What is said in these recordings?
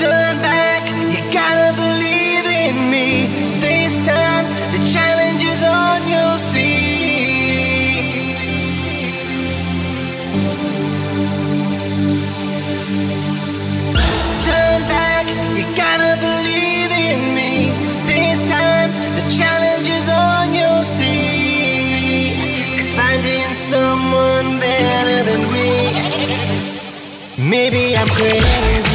turn back. You gotta believe in me. This time, the challenge is on, you'll. Turn back, you gotta believe in me. This time, the challenge is on, you'll. Cause finding someone better than me. Maybe I'm crazy.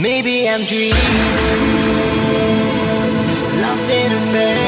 Maybe I'm dreaming, lost in a bed.